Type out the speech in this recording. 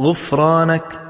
غفرانك